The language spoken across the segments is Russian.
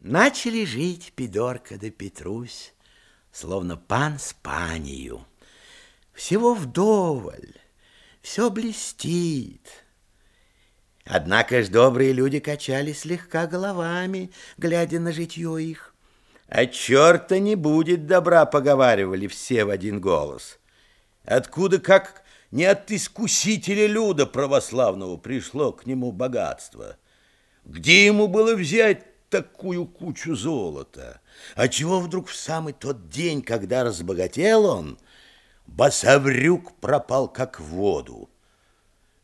Начали жить Пидорка да Петрусь, Словно пан с панию. Всего вдоволь, все блестит. Однако ж добрые люди качали слегка головами, Глядя на житье их. А черта не будет добра, поговаривали все в один голос. Откуда, как не от искусителя люда православного пришло к нему богатство? Где ему было взять такую кучу золота? А чего вдруг в самый тот день, когда разбогател он, Басаврюк пропал как в воду?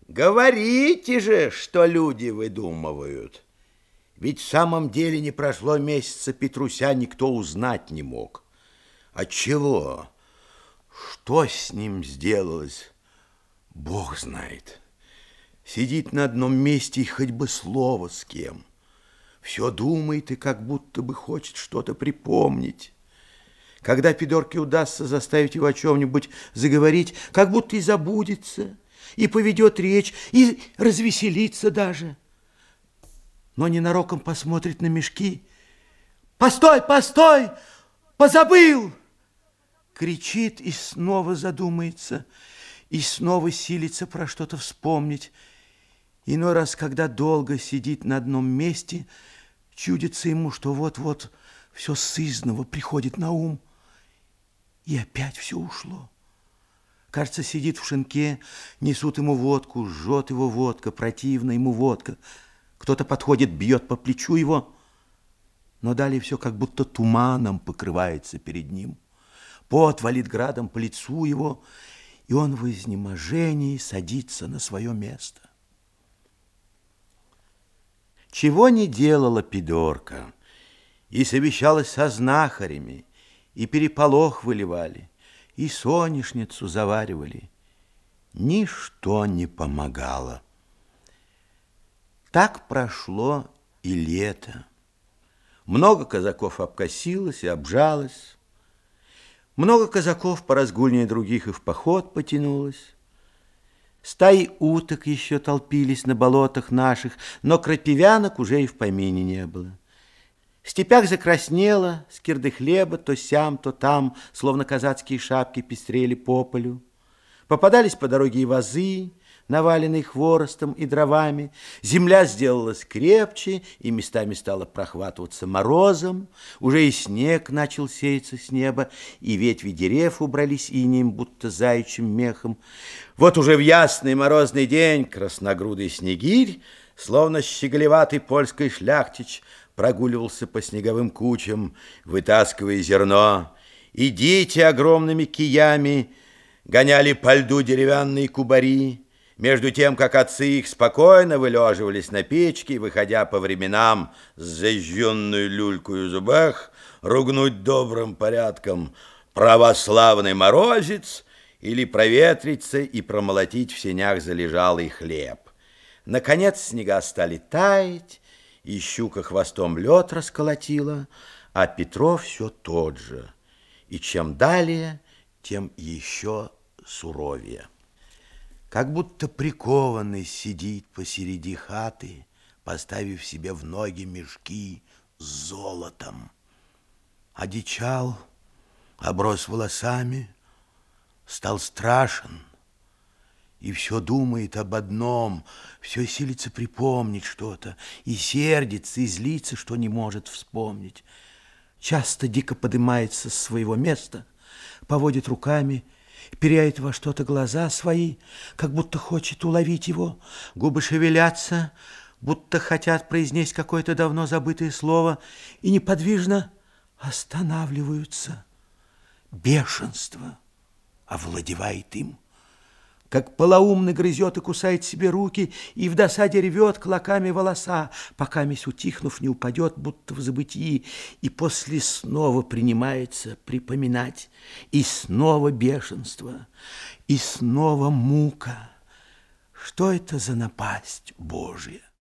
Говорите же, что люди выдумывают. Ведь в самом деле не прошло месяца Петруся никто узнать не мог. Отчего? Что с ним сделалось? Бог знает. Сидит на одном месте и хоть бы слово с кем. Все думает и как будто бы хочет что-то припомнить. Когда Пидорке удастся заставить его о чем-нибудь заговорить, как будто и забудется, и поведет речь, и развеселится даже. Но ненароком посмотрит на мешки. «Постой, постой! Позабыл!» Кричит и снова задумается, и снова силится про что-то вспомнить. Иной раз, когда долго сидит на одном месте, чудится ему, что вот-вот все сызново приходит на ум, и опять все ушло. Кажется, сидит в шинке, несут ему водку, жжет его водка, противна ему водка. Кто-то подходит, бьет по плечу его, но далее все как будто туманом покрывается перед ним. Пот валит градом по лицу его, и он в изнеможении садится на свое место. Чего не делала Пидорка, и совещалась со знахарями, и переполох выливали, и сонешницу заваривали. Ничто не помогало. Так прошло и лето. Много казаков обкосилось и обжалось. Много казаков по разгульнее других и в поход потянулось. Стаи уток еще толпились на болотах наших, но крапивянок уже и в помине не было. В степях закраснело, скирды хлеба то сям, то там, словно казацкие шапки, пестрели по полю. Попадались по дороге и вазы, наваленный хворостом и дровами. Земля сделалась крепче и местами стала прохватываться морозом. Уже и снег начал сеяться с неба, и ветви дерев убрались инеем, будто заячьим мехом. Вот уже в ясный морозный день красногрудый снегирь, словно щеголеватый польский шляхтич, прогуливался по снеговым кучам, вытаскивая зерно. Идите огромными киями гоняли по льду деревянные кубари, между тем, как отцы их спокойно вылеживались на печке, выходя по временам с зажженную люлькою зубах, ругнуть добрым порядком православный морозец или проветриться и промолотить в сенях залежалый хлеб. Наконец снега стали таять, и щука хвостом лед расколотила, а Петров все тот же. И чем далее, тем еще суровее. Как будто прикованный сидит посереди хаты, поставив себе в ноги мешки с золотом. Одичал, оброс волосами, стал страшен — и все думает об одном, все силится припомнить что-то, и сердится, и злится, что не может вспомнить. Часто дико поднимается с своего места, поводит руками, перяет во что-то глаза свои, как будто хочет уловить его, губы шевелятся, будто хотят произнести какое-то давно забытое слово, и неподвижно останавливаются. Бешенство овладевает им как полоумный грызет и кусает себе руки, и в досаде рвет клоками волоса, пока месь утихнув не упадет, будто в забытии, и после снова принимается припоминать, и снова бешенство, и снова мука. Что это за напасть Божья?